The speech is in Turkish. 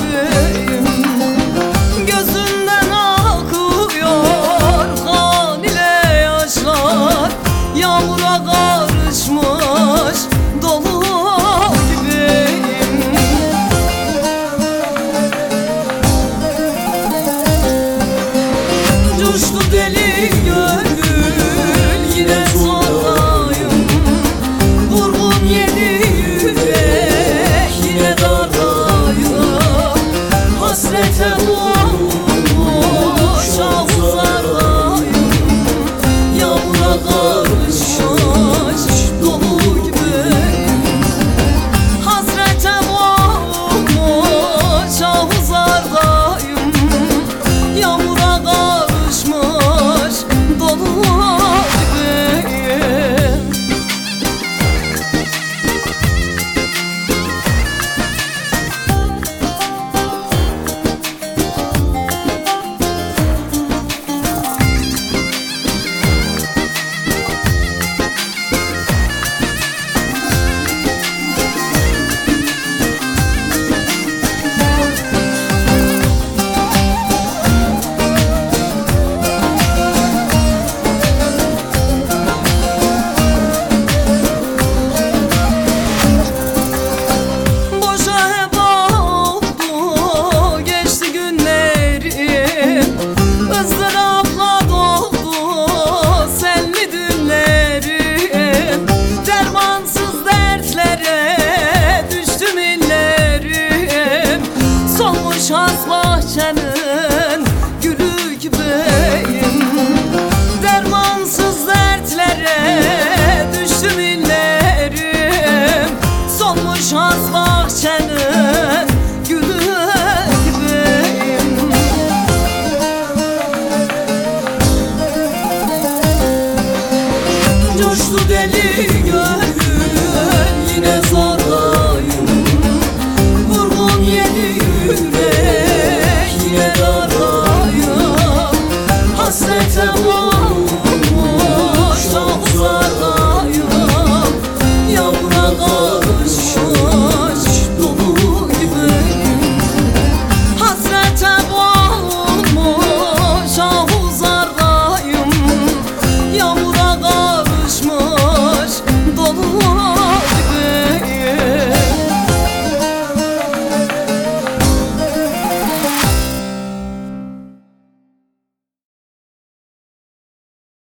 Hadi amor. Az bahçenin gülü gibiyim. Dermansız dertlere düştüm illerim. Solmuş az bahçenin Coştu deli gönlüm